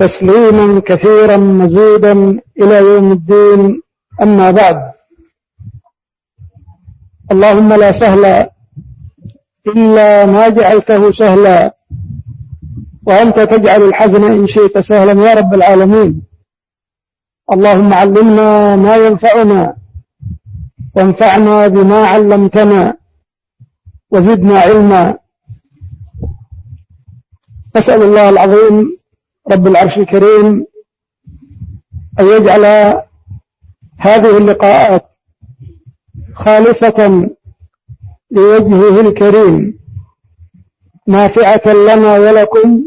تسليما كثيرا مزيدا إلى يوم الدين. أما بعد اللهم لا سهل إلا ما جعلته سهلا وأنت تجعل الحزن إن شئت سهلا يا رب العالمين. اللهم علمنا ما ينفعنا وانفعنا بما علمتنا وزدنا علما. نسأل الله العظيم رب العرش الكريم أن يجعل هذه اللقاءات خالصة لوجهه الكريم نافعة لنا ولكم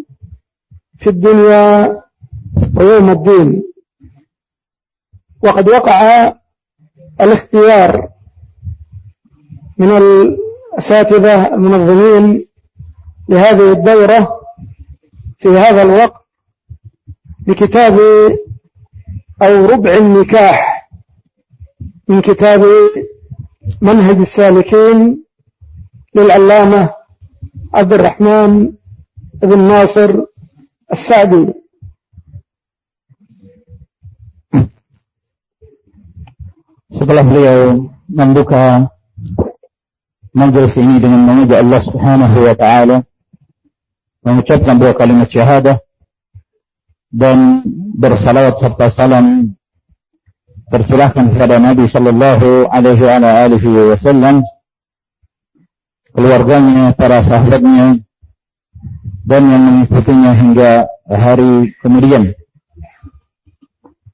في الدنيا ويوم الدين. وقد وقع الاختيار من الأساتذة المنظمين لهذه الدورة في هذا الوقت بكتاب أو ربع النكاح من كتاب منهج السالكين للعلامة عبد الرحمن بن ناصر السعدي Setelah beliau membuka majelis ini dengan memuji Allah Subhanahu wa taala mengucapkan dua kalimat syahadah dan bersalawat serta salam tersilahkan kepada Nabi Shallallahu Alaihi Wasallam, keluarganya, para sahabatnya, dan yang mengikutinya hingga hari kemudian.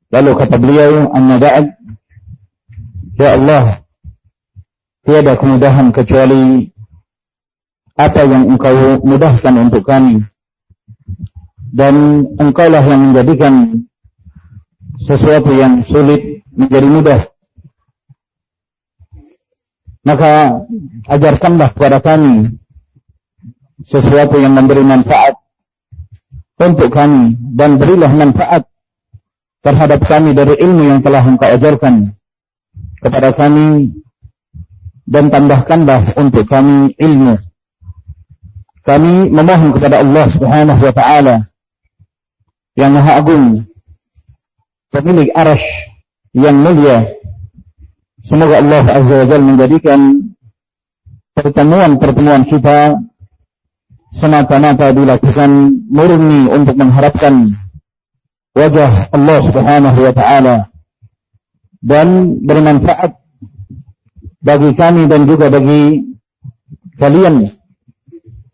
Lalu kata beliau, Anna ba'd, Ya Allah, tiada kemudahan kecuali apa yang engkau mudahkan untuk kami dan engkaulah yang menjadikan sesuatu yang sulit menjadi mudah. Maka ajarkanlah kepada kami sesuatu yang memberi manfaat untuk kami dan berilah manfaat terhadap kami dari ilmu yang telah engkau ajarkan kepada kami dan tambahkanlah untuk kami ilmu. Kami memohon kepada Allah Subhanahu wa taala yang maha agung, pemilik arash yang mulia. Semoga Allah Azza wa Jal menjadikan pertemuan-pertemuan kita semata-mata dilakukan murni untuk mengharapkan wajah Allah Subhanahu wa taala dan bermanfaat bagi kami dan juga bagi kalian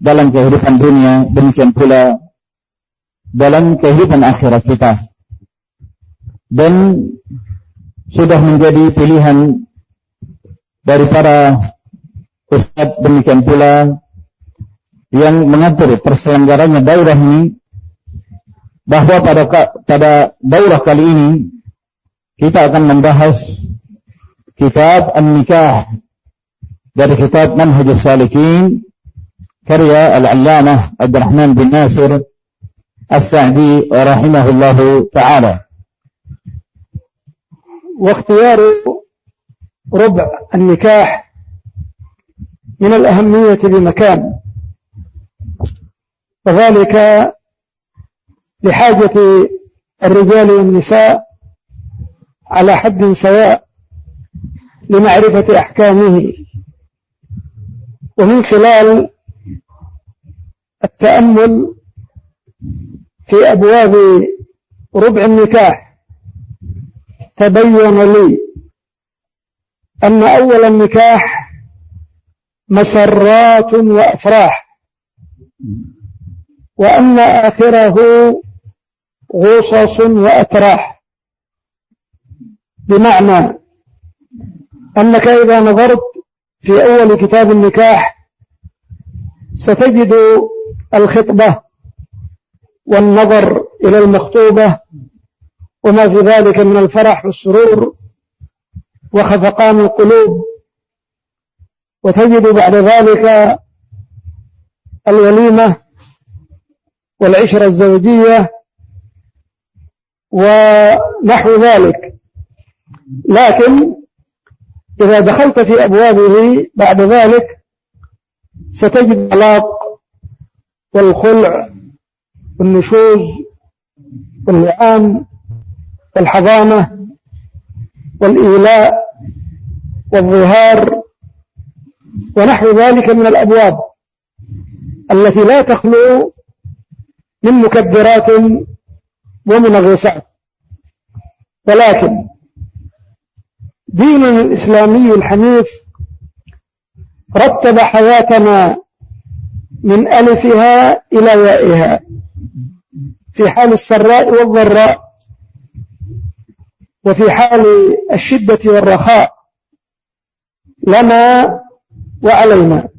dalam kehidupan dunia demikian pula dalam kehidupan akhirat kita. Dan sudah menjadi pilihan dari para ustaz demikian pula yang mengatur terselenggaranya daurah ini bahwa pada pada daurah kali ini kita akan membahas kitab An-Nikah dari kitab Manhajus Salikin karya Al-Allamah Abdurrahman bin Nasir السعدي رحمه الله تعالى. واختيار ربع النكاح من الأهمية بمكان وذلك لحاجة الرجال والنساء على حد سواء لمعرفة أحكامه. ومن خلال التأمل في أبواب ربع النكاح. تبين لي أن أول النكاح مسرات وأفراح وأن آخره غصص وأتراح. بمعنى أنك إذا نظرت في أول كتاب النكاح ستجد الخطبة والنظر إلى المخطوبة وما في ذلك من الفرح والسرور وخفقان القلوب. وتجد بعد ذلك الوليمة والعشرة الزوجية ونحو ذلك. لكن إذا دخلت في أبوابه بعد ذلك ستجد الطلاق والخلع والنشوز واللعان والحضانة والإيلاء والظهار ونحو ذلك من الأبواب التي لا تخلو من مكبرات ومنغصات. ولكن ديننا الإسلامي الحنيف رتب حياتنا من ألفها إلى يائها. في حال السراء والضراء وفي حال الشدة والرخاء لنا وعلينا.